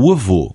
o avô.